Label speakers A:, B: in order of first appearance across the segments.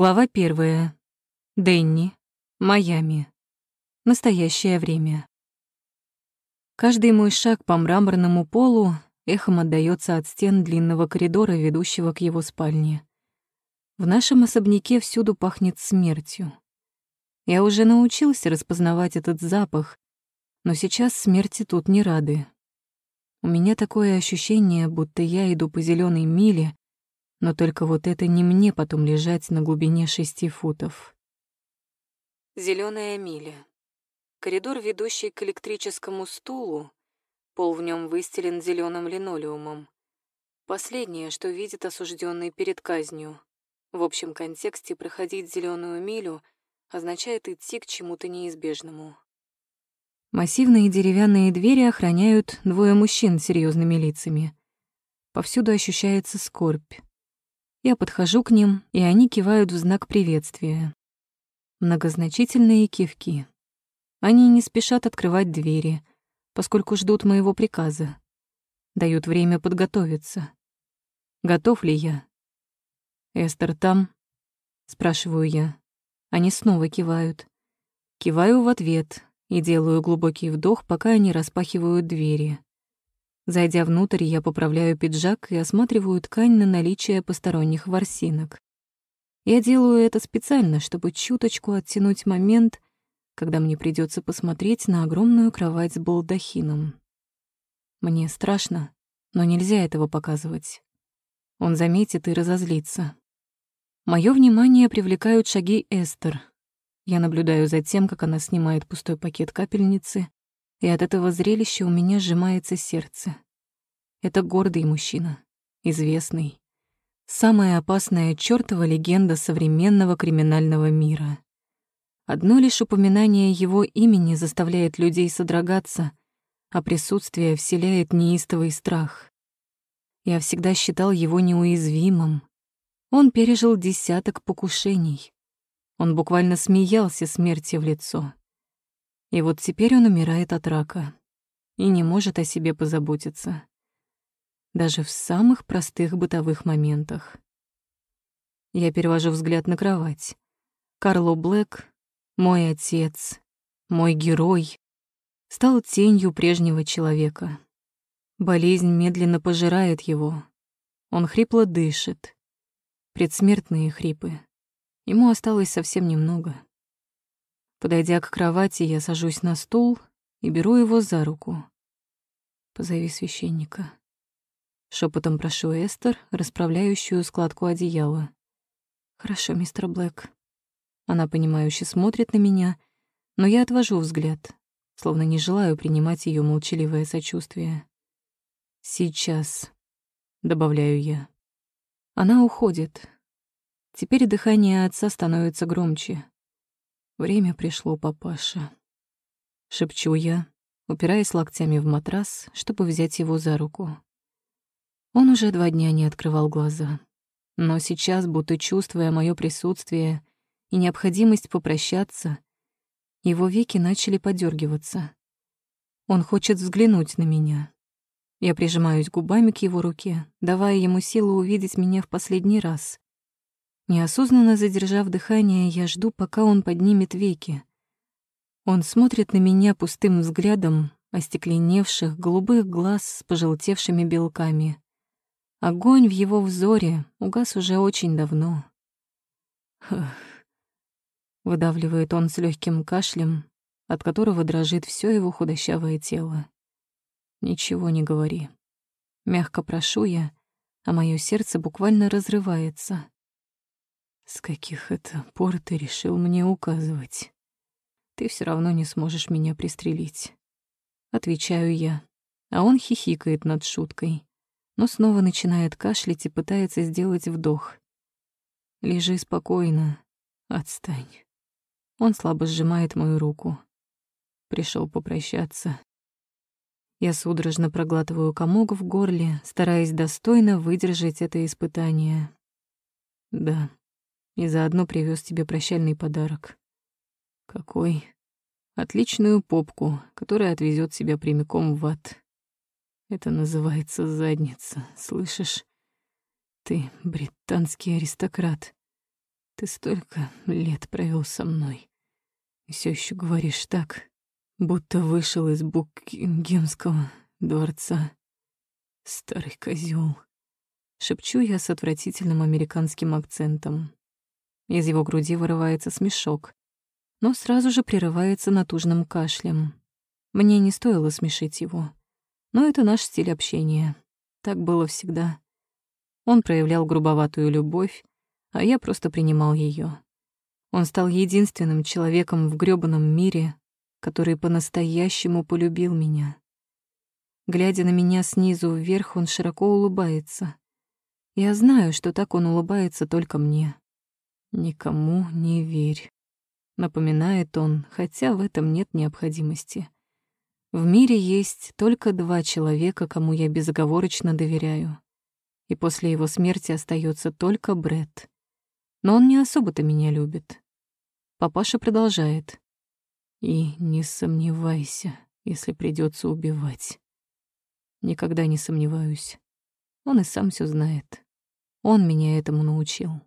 A: Глава первая. Дэнни. Майами. Настоящее время. Каждый мой шаг по мраморному полу эхом отдаётся от стен длинного коридора, ведущего к его спальне. В нашем особняке всюду пахнет смертью. Я уже научился распознавать этот запах, но сейчас смерти тут не рады. У меня такое ощущение, будто я иду по зеленой миле, но только вот это не мне потом лежать на глубине шести футов. Зеленая миля. Коридор, ведущий к электрическому стулу, пол в нем выстелен зеленым линолеумом. Последнее, что видит осужденный перед казнью. В общем контексте проходить зеленую милю означает идти к чему-то неизбежному. Массивные деревянные двери охраняют двое мужчин с серьезными лицами. Повсюду ощущается скорбь. Я подхожу к ним, и они кивают в знак приветствия. Многозначительные кивки. Они не спешат открывать двери, поскольку ждут моего приказа. Дают время подготовиться. Готов ли я? «Эстер там?» — спрашиваю я. Они снова кивают. Киваю в ответ и делаю глубокий вдох, пока они распахивают двери. Зайдя внутрь, я поправляю пиджак и осматриваю ткань на наличие посторонних ворсинок. Я делаю это специально, чтобы чуточку оттянуть момент, когда мне придется посмотреть на огромную кровать с балдахином. Мне страшно, но нельзя этого показывать. Он заметит и разозлится. Моё внимание привлекают шаги Эстер. Я наблюдаю за тем, как она снимает пустой пакет капельницы и от этого зрелища у меня сжимается сердце. Это гордый мужчина, известный. Самая опасная чёртова легенда современного криминального мира. Одно лишь упоминание его имени заставляет людей содрогаться, а присутствие вселяет неистовый страх. Я всегда считал его неуязвимым. Он пережил десяток покушений. Он буквально смеялся смерти в лицо. И вот теперь он умирает от рака и не может о себе позаботиться. Даже в самых простых бытовых моментах. Я перевожу взгляд на кровать. Карло Блэк, мой отец, мой герой, стал тенью прежнего человека. Болезнь медленно пожирает его. Он хрипло дышит. Предсмертные хрипы. Ему осталось совсем немного. Подойдя к кровати, я сажусь на стул и беру его за руку. «Позови священника». Шепотом прошу Эстер, расправляющую складку одеяла. «Хорошо, мистер Блэк». Она, понимающе смотрит на меня, но я отвожу взгляд, словно не желаю принимать ее молчаливое сочувствие. «Сейчас», — добавляю я. Она уходит. Теперь дыхание отца становится громче. Время пришло, папаша. Шепчу я, упираясь локтями в матрас, чтобы взять его за руку. Он уже два дня не открывал глаза. Но сейчас, будто чувствуя мое присутствие и необходимость попрощаться, его веки начали подергиваться. Он хочет взглянуть на меня. Я прижимаюсь губами к его руке, давая ему силу увидеть меня в последний раз. Неосознанно задержав дыхание, я жду, пока он поднимет веки. Он смотрит на меня пустым взглядом остекленевших голубых глаз с пожелтевшими белками. Огонь в его взоре угас уже очень давно. Хх. Выдавливает он с легким кашлем, от которого дрожит все его худощавое тело. Ничего не говори. Мягко прошу я, а мое сердце буквально разрывается. С каких это пор ты решил мне указывать? Ты все равно не сможешь меня пристрелить. Отвечаю я, а он хихикает над шуткой, но снова начинает кашлять и пытается сделать вдох. Лежи спокойно, отстань. Он слабо сжимает мою руку. Пришел попрощаться. Я судорожно проглатываю комок в горле, стараясь достойно выдержать это испытание. Да, и заодно привез тебе прощальный подарок. Какой? Отличную попку, которая отвезет тебя прямиком в ад. Это называется задница, слышишь? Ты британский аристократ. Ты столько лет провел со мной. И все еще говоришь так, будто вышел из Букингемского дворца. Старый козел. Шепчу я с отвратительным американским акцентом. Из его груди вырывается смешок, но сразу же прерывается натужным кашлем. Мне не стоило смешить его. Но это наш стиль общения. Так было всегда. Он проявлял грубоватую любовь, а я просто принимал ее. Он стал единственным человеком в грёбаном мире, который по-настоящему полюбил меня. Глядя на меня снизу вверх, он широко улыбается. Я знаю, что так он улыбается только мне. «Никому не верь», — напоминает он, хотя в этом нет необходимости. В мире есть только два человека, кому я безоговорочно доверяю. И после его смерти остается только Бред. Но он не особо-то меня любит. Папаша продолжает. И не сомневайся, если придется убивать. Никогда не сомневаюсь. Он и сам все знает. Он меня этому научил.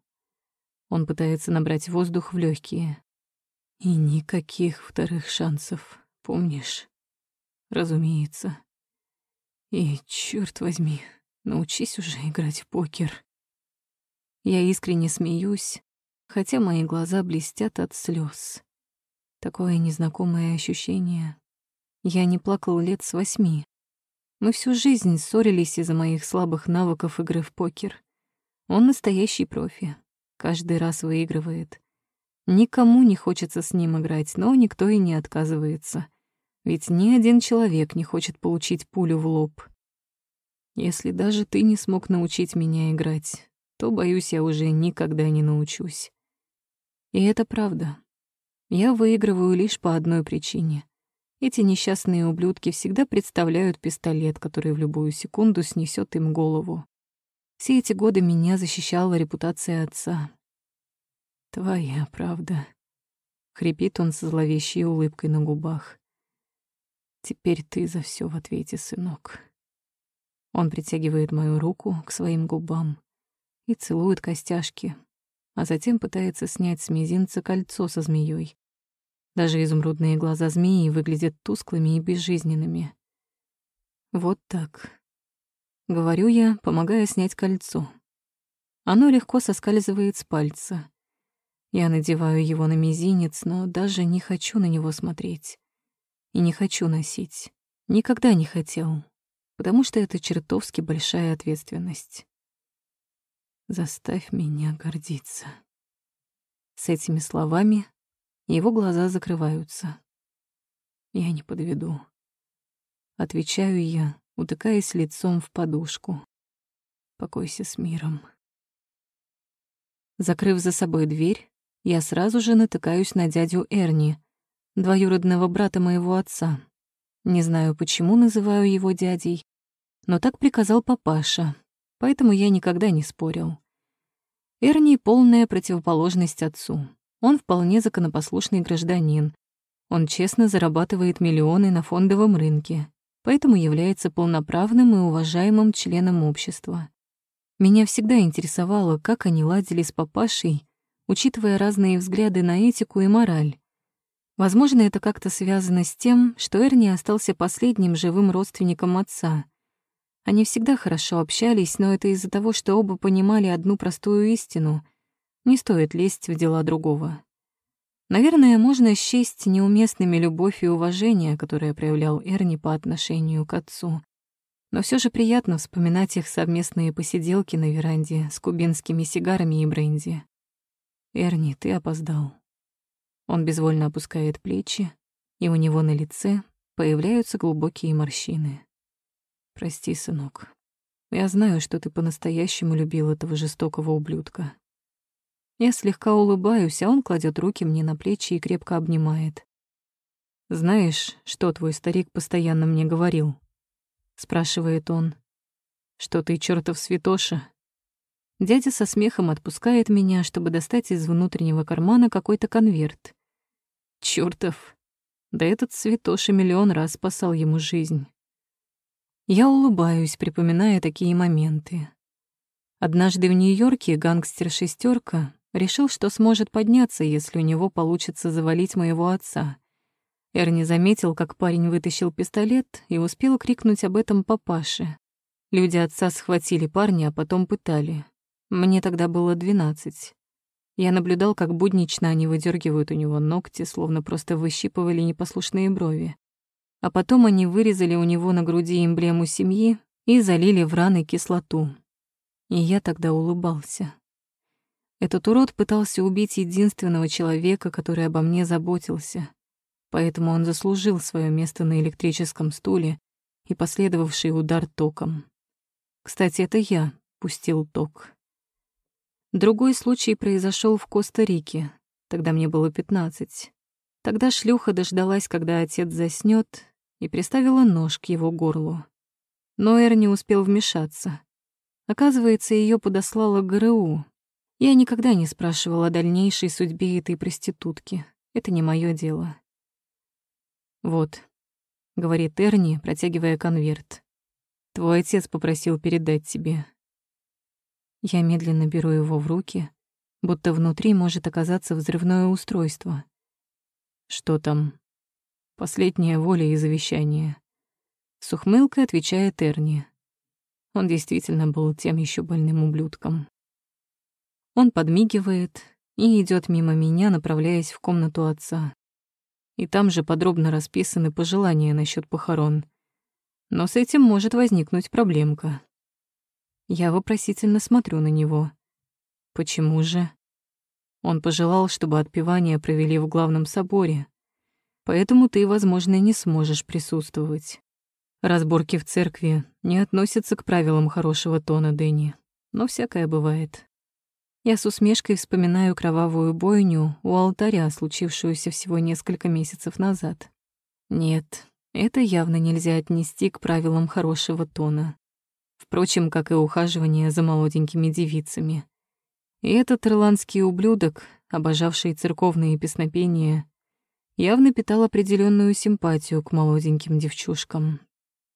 A: Он пытается набрать воздух в легкие. И никаких вторых шансов, помнишь? Разумеется. И, черт возьми, научись уже играть в покер. Я искренне смеюсь, хотя мои глаза блестят от слез. Такое незнакомое ощущение. Я не плакал лет с восьми. Мы всю жизнь ссорились из-за моих слабых навыков игры в покер. Он настоящий профи. Каждый раз выигрывает. Никому не хочется с ним играть, но никто и не отказывается. Ведь ни один человек не хочет получить пулю в лоб. Если даже ты не смог научить меня играть, то, боюсь, я уже никогда не научусь. И это правда. Я выигрываю лишь по одной причине. Эти несчастные ублюдки всегда представляют пистолет, который в любую секунду снесет им голову. Все эти годы меня защищала репутация отца. «Твоя правда», — хрипит он со зловещей улыбкой на губах. «Теперь ты за все в ответе, сынок». Он притягивает мою руку к своим губам и целует костяшки, а затем пытается снять с мизинца кольцо со змеей. Даже изумрудные глаза змеи выглядят тусклыми и безжизненными. Вот так. Говорю я, помогая снять кольцо. Оно легко соскальзывает с пальца. Я надеваю его на мизинец, но даже не хочу на него смотреть. И не хочу носить. Никогда не хотел, потому что это чертовски большая ответственность. Заставь меня гордиться. С этими словами его глаза закрываются. Я не подведу. Отвечаю я, утыкаясь лицом в подушку. Покойся с миром. Закрыв за собой дверь, я сразу же натыкаюсь на дядю Эрни, двоюродного брата моего отца. Не знаю, почему называю его дядей, но так приказал папаша, поэтому я никогда не спорил. Эрни — полная противоположность отцу. Он вполне законопослушный гражданин. Он честно зарабатывает миллионы на фондовом рынке, поэтому является полноправным и уважаемым членом общества. Меня всегда интересовало, как они ладили с папашей, учитывая разные взгляды на этику и мораль. Возможно, это как-то связано с тем, что Эрни остался последним живым родственником отца. Они всегда хорошо общались, но это из-за того, что оба понимали одну простую истину — не стоит лезть в дела другого. Наверное, можно счесть неуместными любовь и уважение, которое проявлял Эрни по отношению к отцу. Но все же приятно вспоминать их совместные посиделки на веранде с кубинскими сигарами и бренди. «Эрни, ты опоздал». Он безвольно опускает плечи, и у него на лице появляются глубокие морщины. «Прости, сынок. Я знаю, что ты по-настоящему любил этого жестокого ублюдка. Я слегка улыбаюсь, а он кладет руки мне на плечи и крепко обнимает. «Знаешь, что твой старик постоянно мне говорил?» — спрашивает он. «Что ты чертов святоша?» Дядя со смехом отпускает меня, чтобы достать из внутреннего кармана какой-то конверт. Чёртов! Да этот святоша миллион раз спасал ему жизнь. Я улыбаюсь, припоминая такие моменты. Однажды в Нью-Йорке гангстер шестерка Решил, что сможет подняться, если у него получится завалить моего отца. Эрни заметил, как парень вытащил пистолет и успел крикнуть об этом папаше. Люди отца схватили парня, а потом пытали. Мне тогда было двенадцать. Я наблюдал, как буднично они выдергивают у него ногти, словно просто выщипывали непослушные брови. А потом они вырезали у него на груди эмблему семьи и залили в раны кислоту. И я тогда улыбался. Этот урод пытался убить единственного человека, который обо мне заботился. Поэтому он заслужил свое место на электрическом стуле и последовавший удар током. Кстати, это я пустил ток. Другой случай произошел в Коста-Рике. Тогда мне было пятнадцать. Тогда шлюха дождалась, когда отец заснёт, и приставила нож к его горлу. Но Эр не успел вмешаться. Оказывается, её подослала ГРУ. Я никогда не спрашивала о дальнейшей судьбе этой проститутки. Это не моё дело. «Вот», — говорит Эрни, протягивая конверт. «Твой отец попросил передать тебе. Я медленно беру его в руки, будто внутри может оказаться взрывное устройство. Что там? Последняя воля и завещание. С ухмылкой отвечает Эрни. Он действительно был тем еще больным ублюдком. Он подмигивает и идет мимо меня, направляясь в комнату отца. И там же подробно расписаны пожелания насчет похорон. Но с этим может возникнуть проблемка. Я вопросительно смотрю на него. Почему же? Он пожелал, чтобы отпевание провели в главном соборе. Поэтому ты, возможно, не сможешь присутствовать. Разборки в церкви не относятся к правилам хорошего тона, Дэнни. Но всякое бывает. Я с усмешкой вспоминаю кровавую бойню у алтаря, случившуюся всего несколько месяцев назад. Нет, это явно нельзя отнести к правилам хорошего тона впрочем, как и ухаживание за молоденькими девицами. И этот ирландский ублюдок, обожавший церковные песнопения, явно питал определенную симпатию к молоденьким девчушкам.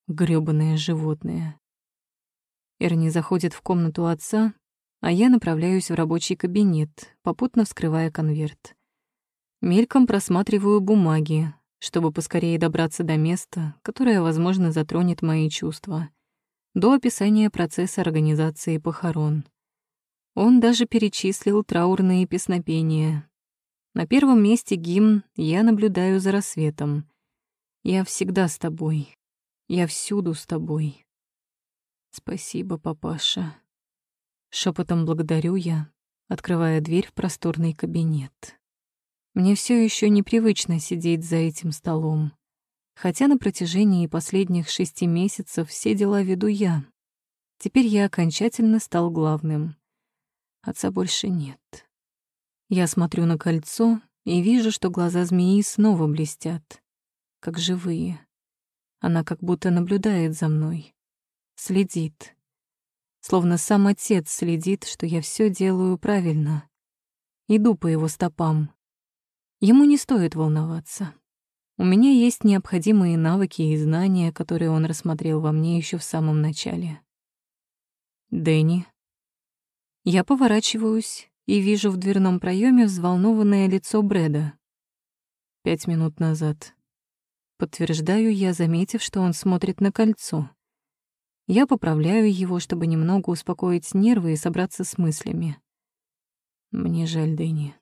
A: Грёбаное животное. Эрни заходит в комнату отца, а я направляюсь в рабочий кабинет, попутно вскрывая конверт. Мельком просматриваю бумаги, чтобы поскорее добраться до места, которое, возможно, затронет мои чувства до описания процесса организации похорон. Он даже перечислил траурные песнопения. На первом месте гимн «Я наблюдаю за рассветом». «Я всегда с тобой. Я всюду с тобой». «Спасибо, папаша». Шепотом благодарю я, открывая дверь в просторный кабинет. Мне все еще непривычно сидеть за этим столом. Хотя на протяжении последних шести месяцев все дела веду я. Теперь я окончательно стал главным. Отца больше нет. Я смотрю на кольцо и вижу, что глаза змеи снова блестят, как живые. Она как будто наблюдает за мной, следит. Словно сам отец следит, что я все делаю правильно. Иду по его стопам. Ему не стоит волноваться. У меня есть необходимые навыки и знания, которые он рассмотрел во мне еще в самом начале. Дэнни. Я поворачиваюсь и вижу в дверном проеме взволнованное лицо Брэда. Пять минут назад. Подтверждаю я, заметив, что он смотрит на кольцо. Я поправляю его, чтобы немного успокоить нервы и собраться с мыслями. Мне жаль, Дэнни.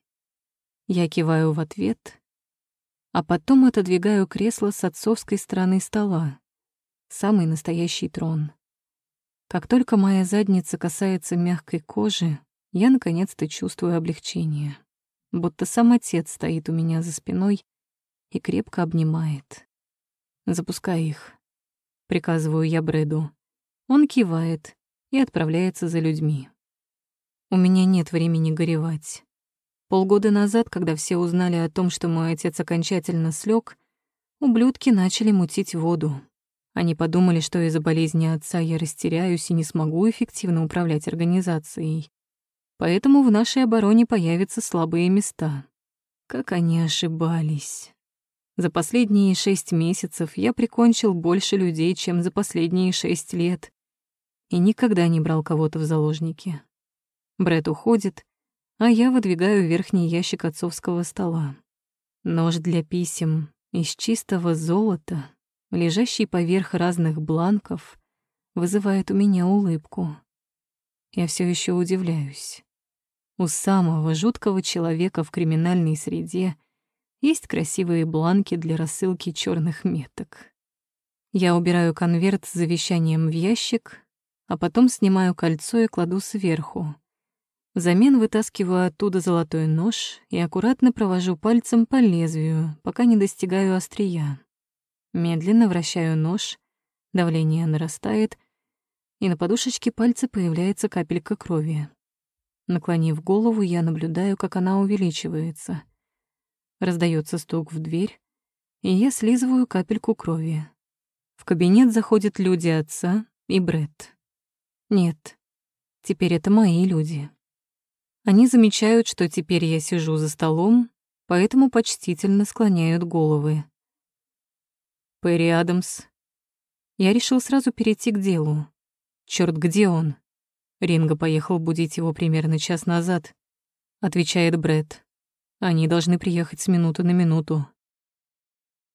A: Я киваю в ответ а потом отодвигаю кресло с отцовской стороны стола. Самый настоящий трон. Как только моя задница касается мягкой кожи, я наконец-то чувствую облегчение. Будто сам отец стоит у меня за спиной и крепко обнимает. «Запускай их», — приказываю я Брэду. Он кивает и отправляется за людьми. У меня нет времени горевать. Полгода назад, когда все узнали о том, что мой отец окончательно слег, ублюдки начали мутить воду. Они подумали, что из-за болезни отца я растеряюсь и не смогу эффективно управлять организацией. Поэтому в нашей обороне появятся слабые места. Как они ошибались. За последние шесть месяцев я прикончил больше людей, чем за последние шесть лет. И никогда не брал кого-то в заложники. Бред уходит, а я выдвигаю верхний ящик отцовского стола. Нож для писем из чистого золота, лежащий поверх разных бланков, вызывает у меня улыбку. Я все еще удивляюсь. У самого жуткого человека в криминальной среде есть красивые бланки для рассылки черных меток. Я убираю конверт с завещанием в ящик, а потом снимаю кольцо и кладу сверху. Взамен вытаскиваю оттуда золотой нож и аккуратно провожу пальцем по лезвию, пока не достигаю острия. Медленно вращаю нож, давление нарастает, и на подушечке пальца появляется капелька крови. Наклонив голову, я наблюдаю, как она увеличивается. Раздается стук в дверь, и я слизываю капельку крови. В кабинет заходят люди отца и Бред. Нет, теперь это мои люди. Они замечают, что теперь я сижу за столом, поэтому почтительно склоняют головы. Перри Адамс. Я решил сразу перейти к делу. Черт, где он? Ринго поехал будить его примерно час назад, отвечает Бред. Они должны приехать с минуты на минуту.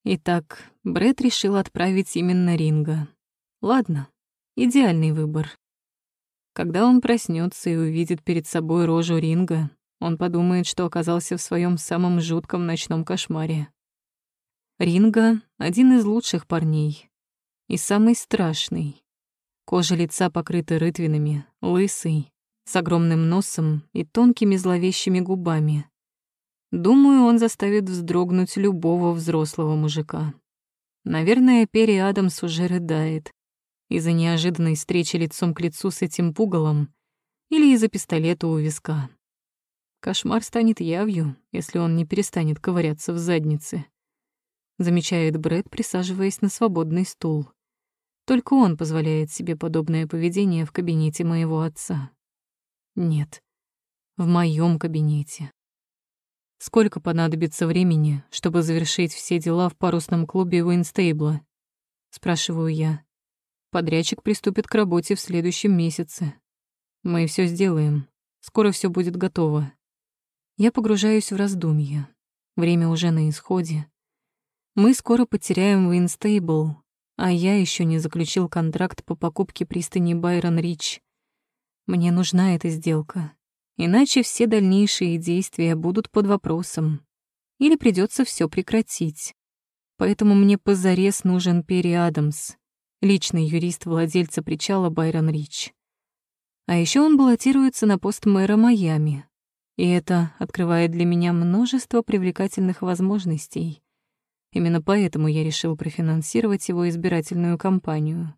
A: Итак, Бред решил отправить именно Ринга. Ладно, идеальный выбор. Когда он проснется и увидит перед собой рожу Ринга, он подумает, что оказался в своем самом жутком ночном кошмаре. Ринга — один из лучших парней и самый страшный. Кожа лица покрыта рытвинами, лысый, с огромным носом и тонкими зловещими губами. Думаю, он заставит вздрогнуть любого взрослого мужика. Наверное, Перри Адамс уже рыдает из-за неожиданной встречи лицом к лицу с этим пугалом или из-за пистолета у виска. Кошмар станет явью, если он не перестанет ковыряться в заднице. Замечает Брэд, присаживаясь на свободный стул. Только он позволяет себе подобное поведение в кабинете моего отца. Нет, в моем кабинете. Сколько понадобится времени, чтобы завершить все дела в парусном клубе Уинстейбла? Спрашиваю я. Подрядчик приступит к работе в следующем месяце. Мы все сделаем. Скоро все будет готово. Я погружаюсь в раздумья. Время уже на исходе. Мы скоро потеряем Уинстейбл, а я еще не заключил контракт по покупке пристани Байрон Рич. Мне нужна эта сделка, иначе все дальнейшие действия будут под вопросом. Или придется все прекратить. Поэтому мне позарез нужен Перри Адамс, личный юрист владельца причала Байрон Рич. А еще он баллотируется на пост мэра Майами, и это открывает для меня множество привлекательных возможностей. Именно поэтому я решил профинансировать его избирательную кампанию.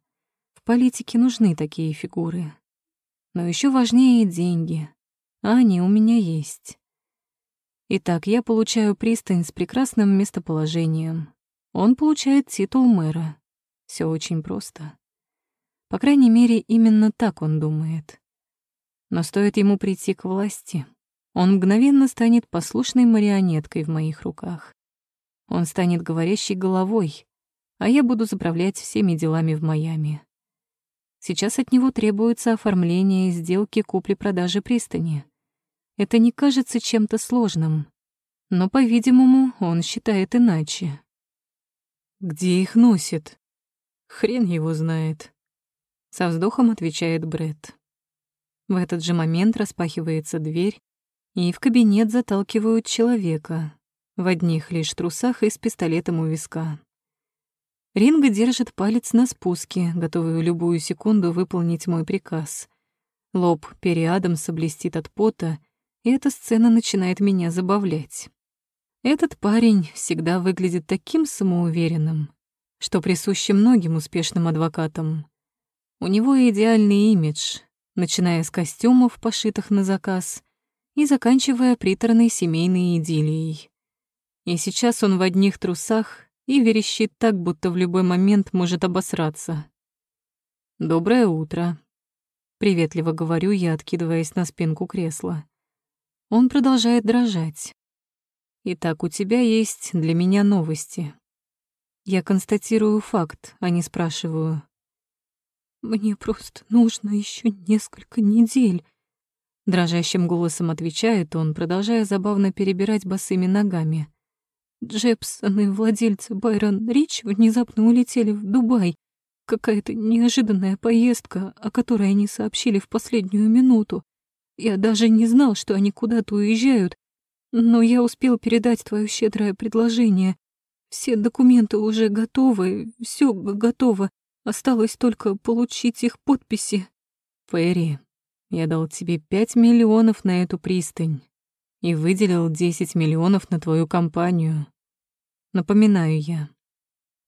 A: В политике нужны такие фигуры. Но еще важнее деньги. А они у меня есть. Итак, я получаю пристань с прекрасным местоположением. Он получает титул мэра. Все очень просто. По крайней мере, именно так он думает. Но стоит ему прийти к власти, он мгновенно станет послушной марионеткой в моих руках. Он станет говорящей головой, а я буду заправлять всеми делами в Майами. Сейчас от него требуется оформление сделки купли-продажи пристани. Это не кажется чем-то сложным, но, по-видимому, он считает иначе. «Где их носит?» «Хрен его знает», — со вздохом отвечает Бред. В этот же момент распахивается дверь, и в кабинет заталкивают человека, в одних лишь трусах и с пистолетом у виска. Ринга держит палец на спуске, готовый в любую секунду выполнить мой приказ. Лоб Перри Адамса блестит от пота, и эта сцена начинает меня забавлять. Этот парень всегда выглядит таким самоуверенным, что присуще многим успешным адвокатам. У него идеальный имидж, начиная с костюмов, пошитых на заказ, и заканчивая приторной семейной идиллией. И сейчас он в одних трусах и верещит так, будто в любой момент может обосраться. «Доброе утро», — приветливо говорю я, откидываясь на спинку кресла. Он продолжает дрожать. «Итак, у тебя есть для меня новости». Я констатирую факт, а не спрашиваю. «Мне просто нужно еще несколько недель», Дрожащим голосом отвечает он, продолжая забавно перебирать босыми ногами. Джепсон и владельцы Байрон Рич внезапно улетели в Дубай. Какая-то неожиданная поездка, о которой они сообщили в последнюю минуту. Я даже не знал, что они куда-то уезжают, но я успел передать твое щедрое предложение. Все документы уже готовы, все готово. Осталось только получить их подписи. Фэри, я дал тебе пять миллионов на эту пристань и выделил десять миллионов на твою компанию. Напоминаю я,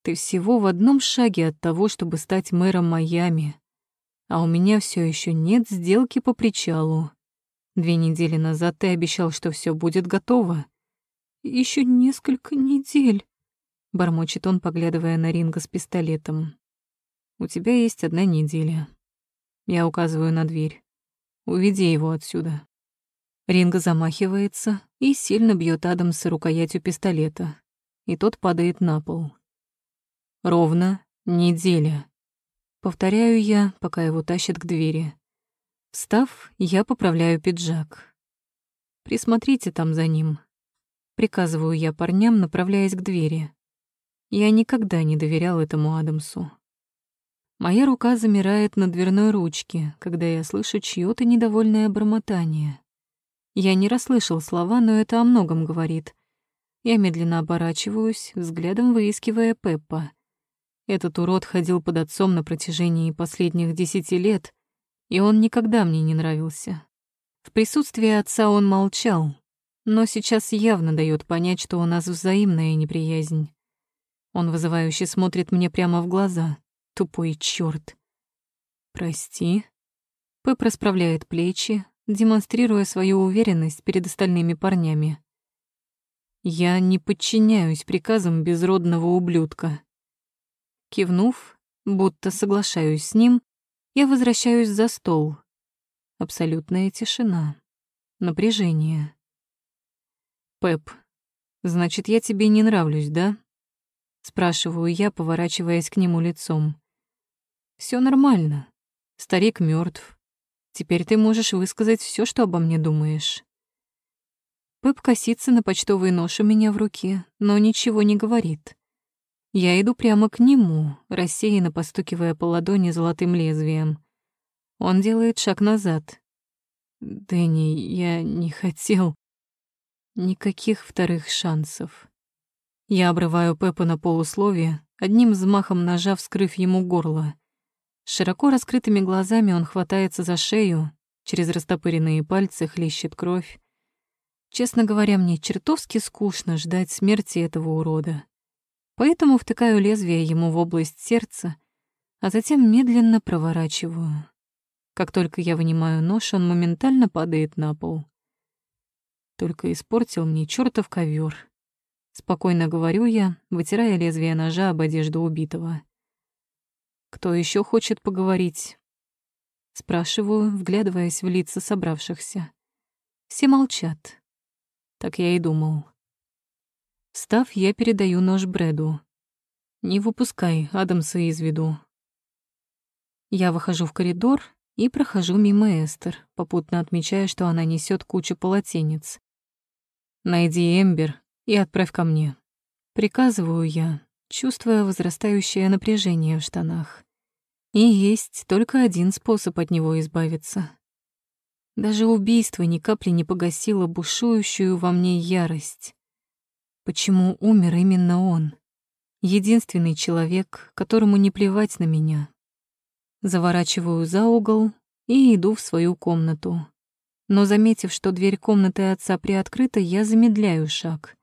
A: ты всего в одном шаге от того, чтобы стать мэром Майами, а у меня все еще нет сделки по причалу. Две недели назад ты обещал, что все будет готово. Еще несколько недель, бормочет он, поглядывая на Ринга с пистолетом. У тебя есть одна неделя. Я указываю на дверь. Уведи его отсюда. Ринга замахивается и сильно бьет Адамса рукоятью пистолета, и тот падает на пол. Ровно неделя. Повторяю я, пока его тащат к двери. Встав, я поправляю пиджак. Присмотрите там за ним. Приказываю я парням, направляясь к двери. Я никогда не доверял этому Адамсу. Моя рука замирает на дверной ручке, когда я слышу чьё-то недовольное бормотание. Я не расслышал слова, но это о многом говорит. Я медленно оборачиваюсь, взглядом выискивая Пеппа. Этот урод ходил под отцом на протяжении последних десяти лет, и он никогда мне не нравился. В присутствии отца он молчал, но сейчас явно дает понять, что у нас взаимная неприязнь. Он вызывающе смотрит мне прямо в глаза — Тупой чёрт. Прости. Пэп расправляет плечи, демонстрируя свою уверенность перед остальными парнями. Я не подчиняюсь приказам безродного ублюдка. Кивнув, будто соглашаюсь с ним, я возвращаюсь за стол. Абсолютная тишина. Напряжение. Пэп, значит, я тебе не нравлюсь, да? Спрашиваю я, поворачиваясь к нему лицом. Все нормально. Старик мертв. Теперь ты можешь высказать все, что обо мне думаешь. Пэп косится на почтовый нож у меня в руке, но ничего не говорит. Я иду прямо к нему, рассеянно постукивая по ладони золотым лезвием. Он делает шаг назад. «Дэнни, я не хотел...» Никаких вторых шансов. Я обрываю Пеппа на полусловие, одним взмахом ножа вскрыв ему горло. Широко раскрытыми глазами он хватается за шею, через растопыренные пальцы хлещет кровь. Честно говоря, мне чертовски скучно ждать смерти этого урода. Поэтому втыкаю лезвие ему в область сердца, а затем медленно проворачиваю. Как только я вынимаю нож, он моментально падает на пол. Только испортил мне чертов ковер. Спокойно говорю я, вытирая лезвие ножа об одежду убитого. Кто еще хочет поговорить? Спрашиваю, вглядываясь в лица собравшихся. Все молчат. Так я и думал. Встав, я передаю нож Брэду. Не выпускай Адамса из виду. Я выхожу в коридор и прохожу мимо Эстер, попутно отмечая, что она несет кучу полотенец. Найди Эмбер и отправь ко мне. Приказываю я, чувствуя возрастающее напряжение в штанах. И есть только один способ от него избавиться. Даже убийство ни капли не погасило бушующую во мне ярость. Почему умер именно он? Единственный человек, которому не плевать на меня. Заворачиваю за угол и иду в свою комнату. Но, заметив, что дверь комнаты отца приоткрыта, я замедляю шаг.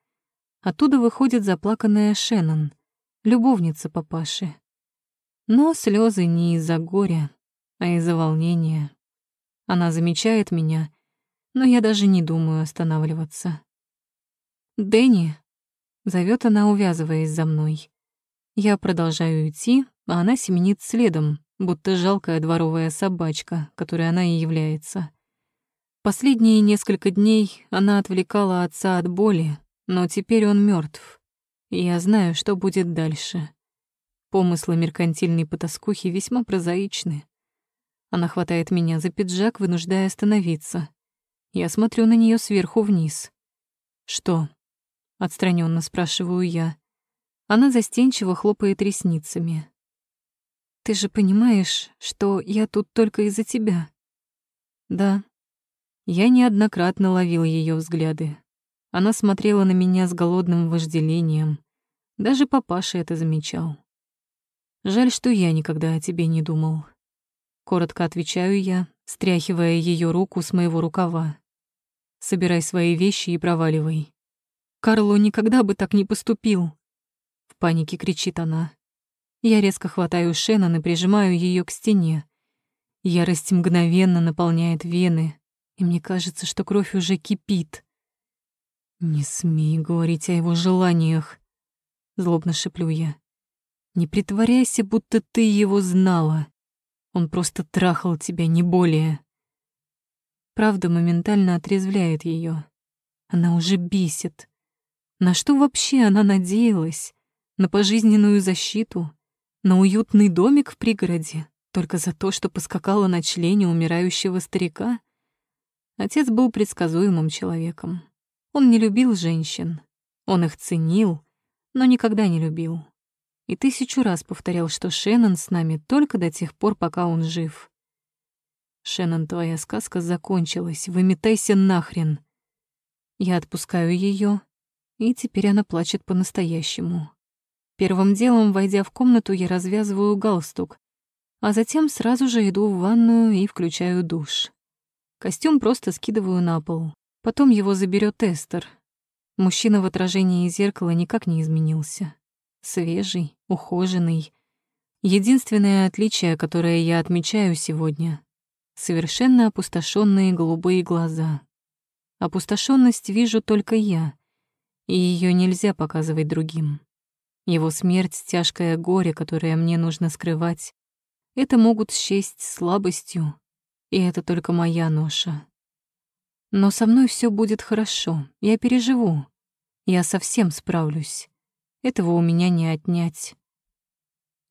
A: Оттуда выходит заплаканная Шеннон, любовница папаши. Но слезы не из-за горя, а из-за волнения. Она замечает меня, но я даже не думаю останавливаться. «Дэнни!» — зовет она, увязываясь за мной. Я продолжаю идти, а она семенит следом, будто жалкая дворовая собачка, которой она и является. Последние несколько дней она отвлекала отца от боли, но теперь он мертв, я знаю, что будет дальше. Помыслы меркантильной потаскухи весьма прозаичны. Она хватает меня за пиджак, вынуждая остановиться, Я смотрю на нее сверху вниз. «Что?» — отстраненно спрашиваю я. Она застенчиво хлопает ресницами. «Ты же понимаешь, что я тут только из-за тебя?» «Да». Я неоднократно ловил ее взгляды. Она смотрела на меня с голодным вожделением. Даже папаша это замечал. Жаль, что я никогда о тебе не думал. Коротко отвечаю я, стряхивая ее руку с моего рукава. Собирай свои вещи и проваливай. Карло никогда бы так не поступил. В панике кричит она. Я резко хватаю Шеннон и прижимаю ее к стене. Ярость мгновенно наполняет вены, и мне кажется, что кровь уже кипит. «Не смей говорить о его желаниях», — злобно шеплю я. «Не притворяйся, будто ты его знала. Он просто трахал тебя, не более». Правда моментально отрезвляет ее. Она уже бесит. На что вообще она надеялась? На пожизненную защиту? На уютный домик в пригороде? Только за то, что поскакала на члене умирающего старика? Отец был предсказуемым человеком. Он не любил женщин. Он их ценил, но никогда не любил. И тысячу раз повторял, что Шеннон с нами только до тех пор, пока он жив. «Шеннон, твоя сказка закончилась. Выметайся нахрен!» Я отпускаю ее, и теперь она плачет по-настоящему. Первым делом, войдя в комнату, я развязываю галстук, а затем сразу же иду в ванную и включаю душ. Костюм просто скидываю на пол. Потом его заберет Эстер. Мужчина в отражении зеркала никак не изменился. Свежий, ухоженный. Единственное отличие, которое я отмечаю сегодня — совершенно опустошенные голубые глаза. Опустошенность вижу только я, и ее нельзя показывать другим. Его смерть — тяжкое горе, которое мне нужно скрывать. Это могут счесть слабостью, и это только моя ноша. Но со мной все будет хорошо, я переживу. Я совсем справлюсь. Этого у меня не отнять.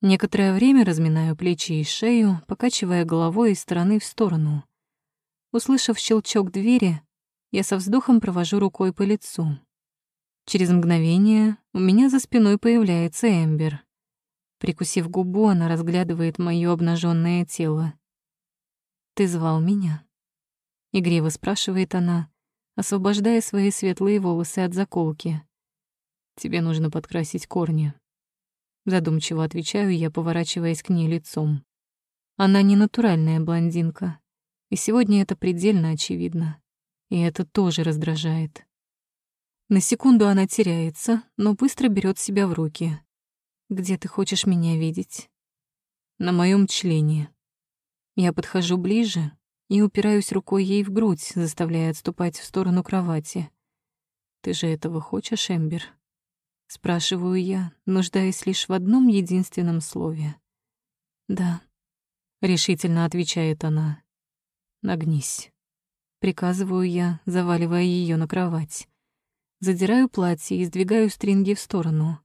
A: Некоторое время разминаю плечи и шею, покачивая головой из стороны в сторону. Услышав щелчок двери, я со вздохом провожу рукой по лицу. Через мгновение у меня за спиной появляется Эмбер. Прикусив губу, она разглядывает моё обнаженное тело. «Ты звал меня?» — игриво спрашивает она, освобождая свои светлые волосы от заколки. «Тебе нужно подкрасить корни». Задумчиво отвечаю я, поворачиваясь к ней лицом. Она не натуральная блондинка, и сегодня это предельно очевидно. И это тоже раздражает. На секунду она теряется, но быстро берет себя в руки. «Где ты хочешь меня видеть?» «На моем члене». Я подхожу ближе, и упираюсь рукой ей в грудь, заставляя отступать в сторону кровати. «Ты же этого хочешь, Эмбер?» Спрашиваю я, нуждаясь лишь в одном единственном слове. «Да», — решительно отвечает она. «Нагнись». Приказываю я, заваливая ее на кровать. Задираю платье и сдвигаю стринги в сторону.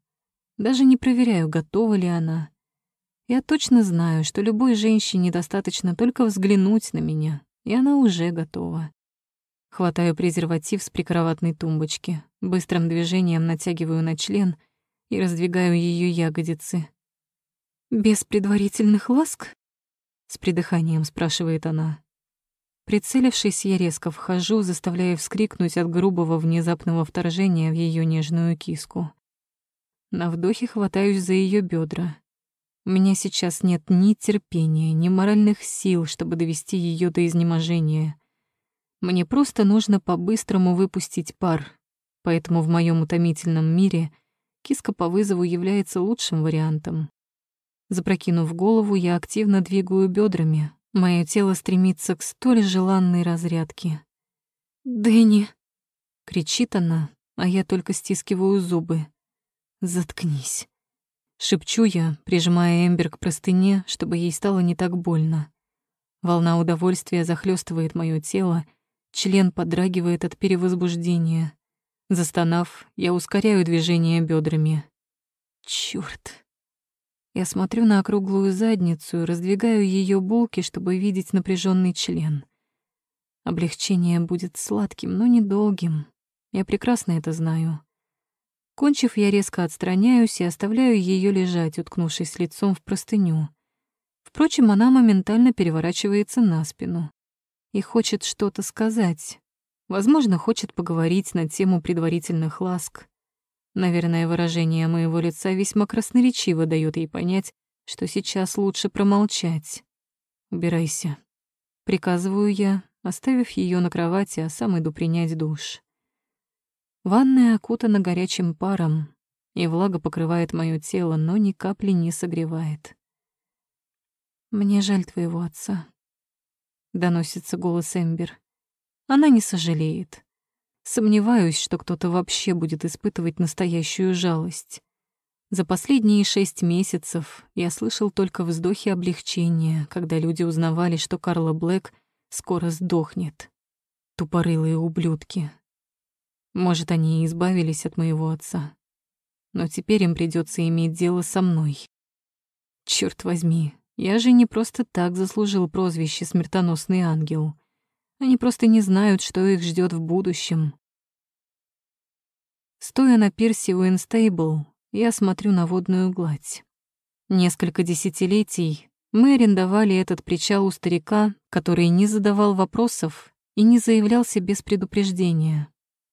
A: Даже не проверяю, готова ли она. Я точно знаю, что любой женщине достаточно только взглянуть на меня, и она уже готова. Хватаю презерватив с прикроватной тумбочки, быстрым движением натягиваю на член и раздвигаю ее ягодицы. «Без предварительных ласк?» — с придыханием спрашивает она. Прицелившись, я резко вхожу, заставляя вскрикнуть от грубого внезапного вторжения в ее нежную киску. На вдохе хватаюсь за ее бедра, у меня сейчас нет ни терпения, ни моральных сил, чтобы довести ее до изнеможения. Мне просто нужно по-быстрому выпустить пар, поэтому в моем утомительном мире киска по вызову является лучшим вариантом. Запрокинув голову, я активно двигаю бедрами. Мое тело стремится к столь желанной разрядке. «Дэнни!» — кричит она, а я только стискиваю зубы. «Заткнись!» Шепчу я, прижимая Эмбер к простыне, чтобы ей стало не так больно. Волна удовольствия захлестывает мое тело, член подрагивает от перевозбуждения. Застонав, я ускоряю движение бедрами. Чёрт! Я смотрю на округлую задницу раздвигаю ее булки, чтобы видеть напряженный член. Облегчение будет сладким, но недолгим. Я прекрасно это знаю. Кончив, я резко отстраняюсь и оставляю ее лежать, уткнувшись лицом в простыню. Впрочем, она моментально переворачивается на спину и хочет что-то сказать. Возможно, хочет поговорить на тему предварительных ласк. Наверное, выражение моего лица весьма красноречиво дает ей понять, что сейчас лучше промолчать. «Убирайся», — приказываю я, оставив ее на кровати, а сам иду принять душ. Ванная окутана горячим паром, и влага покрывает моё тело, но ни капли не согревает. «Мне жаль твоего отца», — доносится голос Эмбер. Она не сожалеет. Сомневаюсь, что кто-то вообще будет испытывать настоящую жалость. За последние шесть месяцев я слышал только вздохи облегчения, когда люди узнавали, что Карла Блэк скоро сдохнет. Тупорылые ублюдки. Может, они и избавились от моего отца. Но теперь им придется иметь дело со мной. Черт возьми, я же не просто так заслужил прозвище «Смертоносный ангел». Они просто не знают, что их ждет в будущем. Стоя на пирсе Уинстейбл, я смотрю на водную гладь. Несколько десятилетий мы арендовали этот причал у старика, который не задавал вопросов и не заявлялся без предупреждения.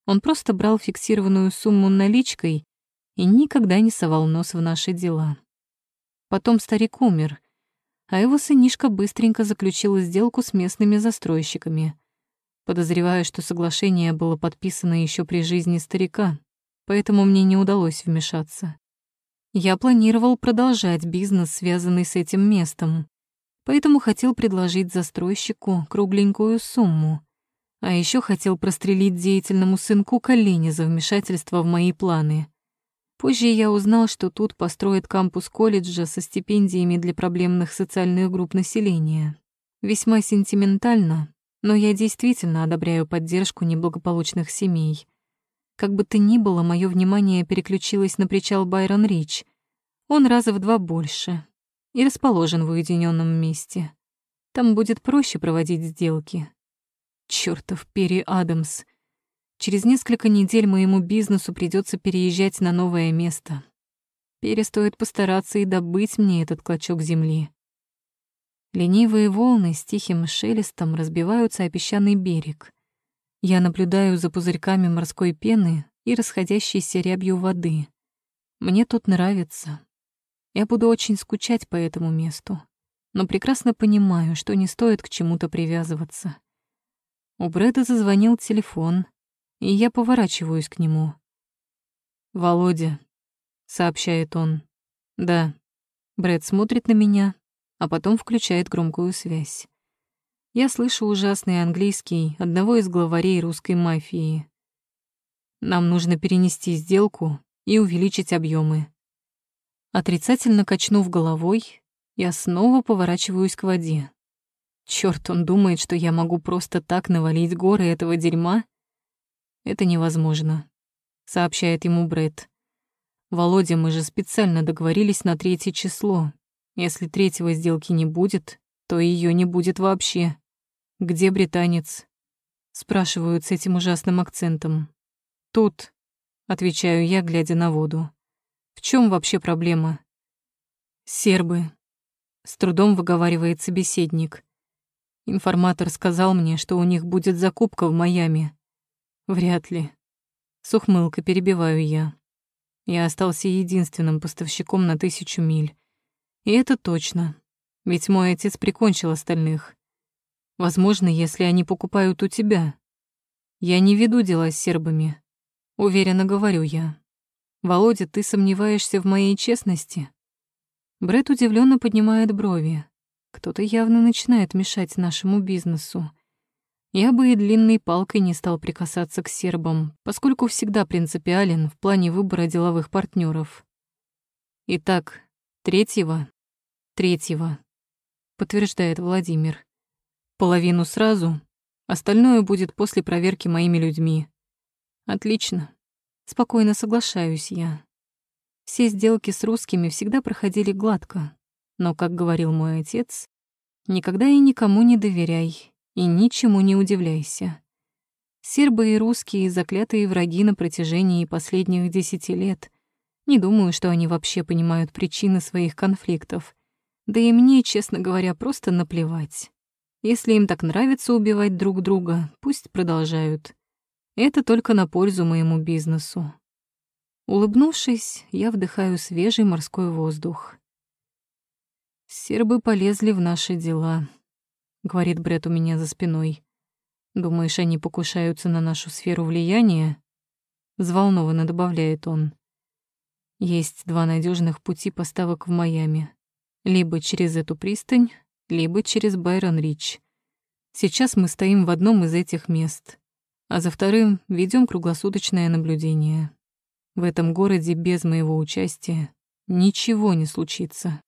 A: Он просто брал фиксированную сумму наличкой и никогда не совал нос в наши дела. Потом старик умер, а его сынишка быстренько заключил сделку с местными застройщиками. Подозреваю, что соглашение было подписано еще при жизни старика, поэтому мне не удалось вмешаться. Я планировал продолжать бизнес, связанный с этим местом, поэтому хотел предложить застройщику кругленькую сумму. А еще хотел прострелить деятельному сынку колени за вмешательство в мои планы. Позже я узнал, что тут построят кампус колледжа со стипендиями для проблемных социальных групп населения. Весьма сентиментально, но я действительно одобряю поддержку неблагополучных семей. Как бы то ни было, мое внимание переключилось на причал Байрон-Рич. Он раза в два больше и расположен в уединенном месте. Там будет проще проводить сделки. Чёртов Перри Адамс. Через несколько недель моему бизнесу придется переезжать на новое место. Перестоит постараться и добыть мне этот клочок земли. Ленивые волны с тихим шелестом разбиваются о песчаный берег. Я наблюдаю за пузырьками морской пены и расходящейся рябью воды. Мне тут нравится. Я буду очень скучать по этому месту, но прекрасно понимаю, что не стоит к чему-то привязываться. У Брэда зазвонил телефон, и я поворачиваюсь к нему. «Володя», — сообщает он. «Да». Брэд смотрит на меня, а потом включает громкую связь. Я слышу ужасный английский одного из главарей русской мафии. Нам нужно перенести сделку и увеличить объемы. Отрицательно качнув головой, я снова поворачиваюсь к воде. Чёрт, он думает, что я могу просто так навалить горы этого дерьма? Это невозможно, сообщает ему Брэд. Володя, мы же специально договорились на третье число. Если третьего сделки не будет, то ее не будет вообще. Где британец? Спрашивают с этим ужасным акцентом. Тут, отвечаю я, глядя на воду. В чем вообще проблема? Сербы. С трудом выговаривает собеседник. Информатор сказал мне, что у них будет закупка в Майами. Вряд ли. С ухмылкой перебиваю я. Я остался единственным поставщиком на тысячу миль. И это точно. Ведь мой отец прикончил остальных. Возможно, если они покупают у тебя. Я не веду дела с сербами. Уверенно говорю я. Володя, ты сомневаешься в моей честности? Бред удивленно поднимает брови. Кто-то явно начинает мешать нашему бизнесу. Я бы и длинной палкой не стал прикасаться к сербам, поскольку всегда принципиален в плане выбора деловых партнеров. Итак, третьего, третьего, подтверждает Владимир. Половину сразу, остальное будет после проверки моими людьми. Отлично. Спокойно соглашаюсь я. Все сделки с русскими всегда проходили гладко, но, как говорил мой отец, никогда и никому не доверяй и ничему не удивляйся. Сербы и русские — заклятые враги на протяжении последних десяти лет. Не думаю, что они вообще понимают причины своих конфликтов. Да и мне, честно говоря, просто наплевать. Если им так нравится убивать друг друга, пусть продолжают. Это только на пользу моему бизнесу. Улыбнувшись, я вдыхаю свежий морской воздух. «Сербы полезли в наши дела», — говорит Бред у меня за спиной. «Думаешь, они покушаются на нашу сферу влияния?» Взволнованно добавляет он. «Есть два надежных пути поставок в Майами. Либо через эту пристань, либо через Байрон-Рич. Сейчас мы стоим в одном из этих мест, а за вторым ведем круглосуточное наблюдение. В этом городе без моего участия ничего не случится.